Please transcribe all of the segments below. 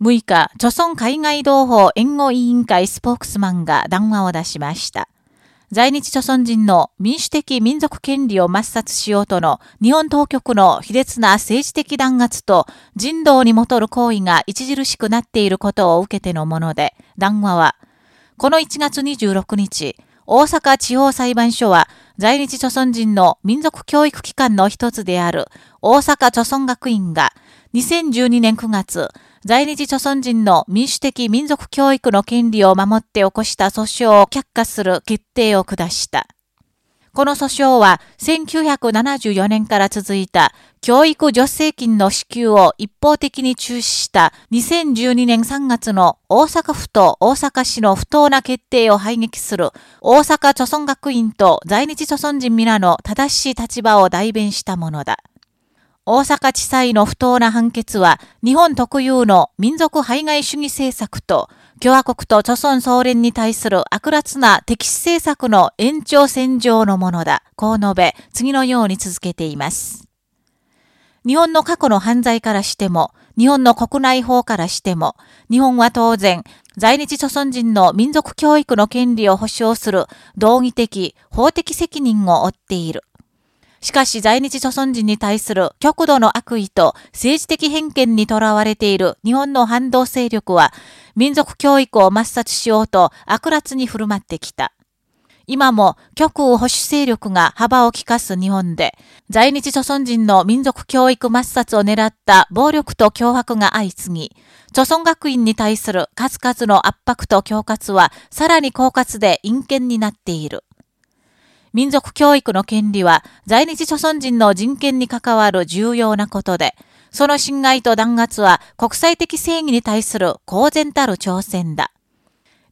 6日、著村海外同胞援護委員会スポークスマンが談話を出しました。在日朝鮮人の民主的民族権利を抹殺しようとの日本当局の卑劣な政治的弾圧と人道にもとる行為が著しくなっていることを受けてのもので、談話は、この1月26日、大阪地方裁判所は在日朝鮮人の民族教育機関の一つである大阪朝鮮学院が2012年9月、在日朝鮮人の民主的民族教育の権利を守って起こした訴訟を却下する決定を下した。この訴訟は1974年から続いた教育助成金の支給を一方的に中止した2012年3月の大阪府と大阪市の不当な決定を排撃する大阪著村学院と在日著村人皆の正しい立場を代弁したものだ。大阪地裁の不当な判決は、日本特有の民族排外主義政策と、共和国と著村総連に対する悪辣な敵視政策の延長線上のものだ。こう述べ、次のように続けています。日本の過去の犯罪からしても、日本の国内法からしても、日本は当然、在日著村人の民族教育の権利を保障する道義的、法的責任を負っている。しかし在日朝鮮人に対する極度の悪意と政治的偏見にとらわれている日本の反動勢力は民族教育を抹殺しようと悪辣に振る舞ってきた。今も極右保守勢力が幅を利かす日本で、在日朝鮮人の民族教育抹殺を狙った暴力と脅迫が相次ぎ、朝鮮学院に対する数々の圧迫と恐喝はさらに狡猾で陰険になっている。民族教育の権利は在日朝鮮人の人権に関わる重要なことで、その侵害と弾圧は国際的正義に対する公然たる挑戦だ。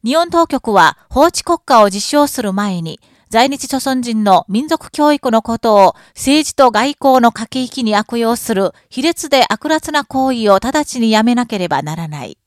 日本当局は法治国家を実証する前に、在日朝鮮人の民族教育のことを政治と外交の駆け引きに悪用する卑劣で悪辣な行為を直ちにやめなければならない。